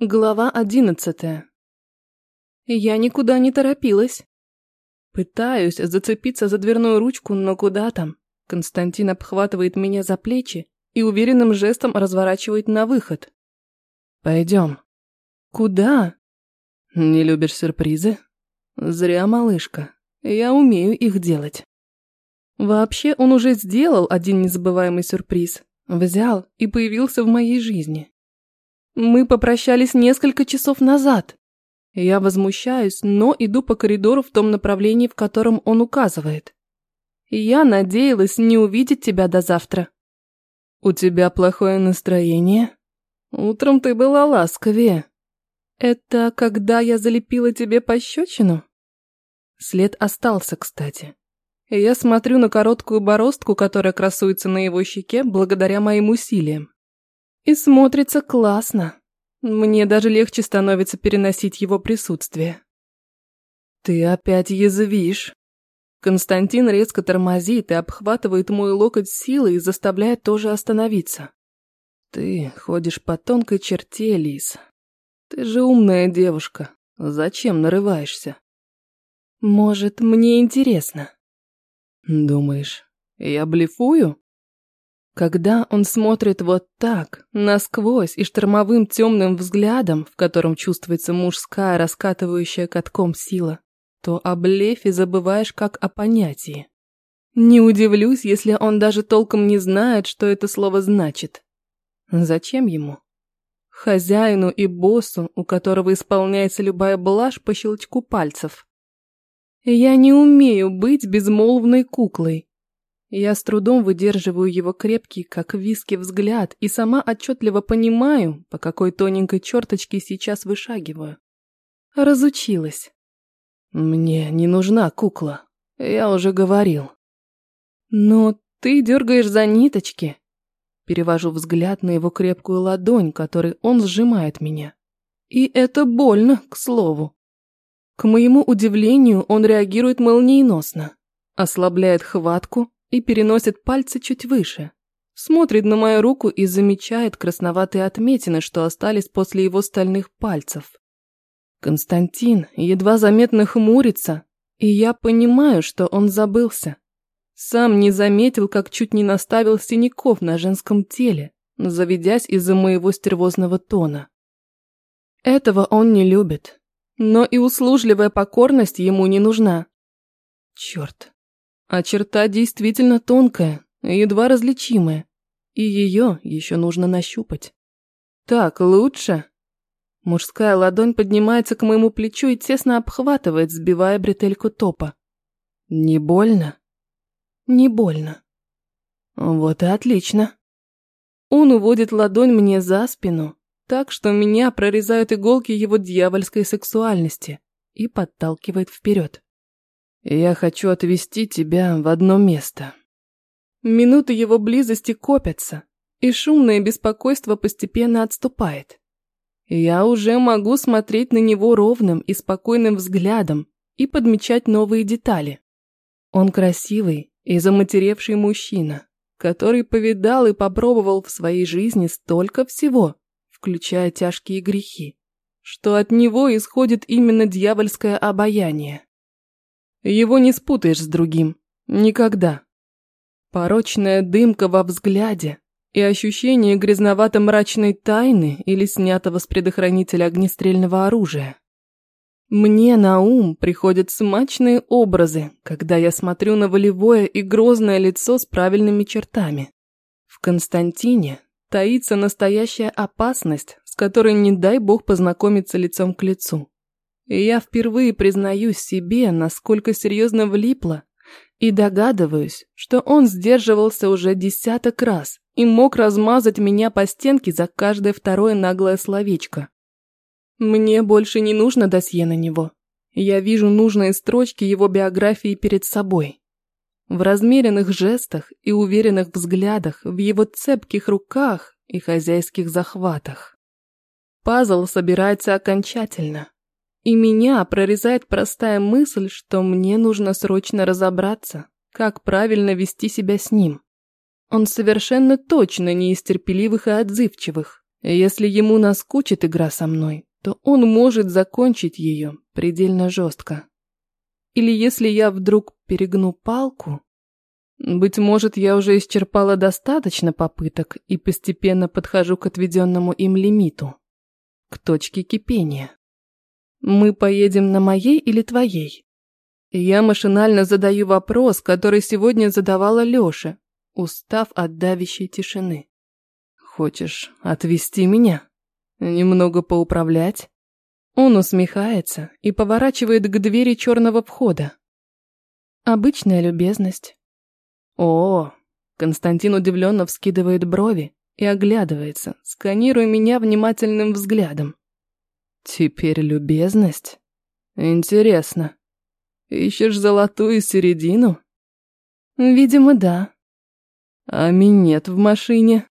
Глава одиннадцатая. Я никуда не торопилась. Пытаюсь зацепиться за дверную ручку, но куда там? Константин обхватывает меня за плечи и уверенным жестом разворачивает на выход. Пойдем. Куда? Не любишь сюрпризы? Зря, малышка. Я умею их делать. Вообще, он уже сделал один незабываемый сюрприз. Взял и появился в моей жизни. Мы попрощались несколько часов назад. Я возмущаюсь, но иду по коридору в том направлении, в котором он указывает. Я надеялась не увидеть тебя до завтра. У тебя плохое настроение? Утром ты была ласковее. Это когда я залепила тебе пощечину? След остался, кстати. Я смотрю на короткую бороздку, которая красуется на его щеке благодаря моим усилиям. И смотрится классно. Мне даже легче становится переносить его присутствие. Ты опять язвишь. Константин резко тормозит и обхватывает мой локоть силой и заставляет тоже остановиться. Ты ходишь по тонкой черте, Лис. Ты же умная девушка. Зачем нарываешься? Может, мне интересно. Думаешь, я блефую? Когда он смотрит вот так, насквозь и штормовым темным взглядом, в котором чувствуется мужская, раскатывающая катком сила, то о блефе забываешь как о понятии. Не удивлюсь, если он даже толком не знает, что это слово значит. Зачем ему? Хозяину и боссу, у которого исполняется любая блажь по щелчку пальцев. Я не умею быть безмолвной куклой, я с трудом выдерживаю его крепкий, как виски, взгляд и сама отчетливо понимаю, по какой тоненькой черточке сейчас вышагиваю. Разучилась. Мне не нужна кукла, я уже говорил. Но ты дергаешь за ниточки. Перевожу взгляд на его крепкую ладонь, которой он сжимает меня. И это больно, к слову. К моему удивлению, он реагирует молниеносно. Ослабляет хватку, и переносит пальцы чуть выше. Смотрит на мою руку и замечает красноватые отметины, что остались после его стальных пальцев. Константин едва заметно хмурится, и я понимаю, что он забылся. Сам не заметил, как чуть не наставил синяков на женском теле, заведясь из-за моего стервозного тона. Этого он не любит, но и услужливая покорность ему не нужна. Черт, а черта действительно тонкая, едва различимая, и ее еще нужно нащупать. Так, лучше? Мужская ладонь поднимается к моему плечу и тесно обхватывает, сбивая бретельку топа. Не больно? Не больно. Вот и отлично. Он уводит ладонь мне за спину, так что меня прорезают иголки его дьявольской сексуальности и подталкивает вперед. Я хочу отвезти тебя в одно место. Минуты его близости копятся, и шумное беспокойство постепенно отступает. Я уже могу смотреть на него ровным и спокойным взглядом и подмечать новые детали. Он красивый и заматеревший мужчина, который повидал и попробовал в своей жизни столько всего, включая тяжкие грехи, что от него исходит именно дьявольское обаяние. Его не спутаешь с другим. Никогда. Порочная дымка во взгляде и ощущение грязновато-мрачной тайны или снятого с предохранителя огнестрельного оружия. Мне на ум приходят смачные образы, когда я смотрю на волевое и грозное лицо с правильными чертами. В Константине таится настоящая опасность, с которой не дай бог познакомиться лицом к лицу. И я впервые признаюсь себе, насколько серьезно влипла, и догадываюсь, что он сдерживался уже десяток раз и мог размазать меня по стенке за каждое второе наглое словечко. Мне больше не нужно досье на него. Я вижу нужные строчки его биографии перед собой. В размеренных жестах и уверенных взглядах, в его цепких руках и хозяйских захватах. Пазл собирается окончательно. И меня прорезает простая мысль, что мне нужно срочно разобраться, как правильно вести себя с ним. Он совершенно точно не из терпеливых и отзывчивых. Если ему наскучит игра со мной, то он может закончить ее предельно жестко. Или если я вдруг перегну палку, быть может, я уже исчерпала достаточно попыток и постепенно подхожу к отведенному им лимиту, к точке кипения. Мы поедем на моей или твоей? Я машинально задаю вопрос, который сегодня задавала Лёша, устав от давящей тишины. Хочешь отвезти меня? Немного поуправлять? Он усмехается и поворачивает к двери черного входа. Обычная любезность. О, Константин удивленно вскидывает брови и оглядывается, сканируя меня внимательным взглядом. Теперь любезность? Интересно. Ищешь золотую середину? Видимо, да. А минет в машине.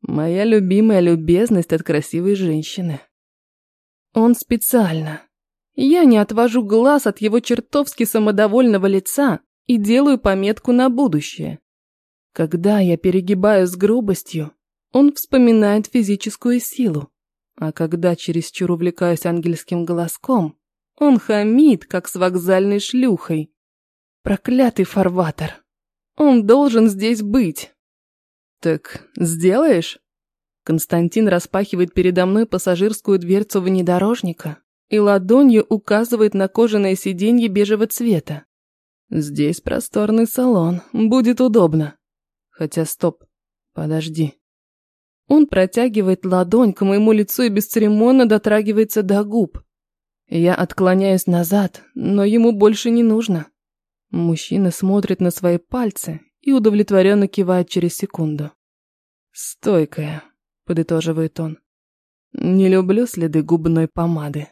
Моя любимая любезность от красивой женщины. Он специально. Я не отвожу глаз от его чертовски самодовольного лица и делаю пометку на будущее. Когда я перегибаю с грубостью, он вспоминает физическую силу. А когда чересчур увлекаюсь ангельским голоском, он хамит, как с вокзальной шлюхой. Проклятый фарватер. Он должен здесь быть. Так сделаешь? Константин распахивает передо мной пассажирскую дверцу внедорожника и ладонью указывает на кожаное сиденье бежевого цвета. Здесь просторный салон, будет удобно. Хотя стоп, подожди. Он протягивает ладонь к моему лицу и бесцеремонно дотрагивается до губ. Я отклоняюсь назад, но ему больше не нужно. Мужчина смотрит на свои пальцы и удовлетворенно кивает через секунду. «Стойкая», — подытоживает он. «Не люблю следы губной помады».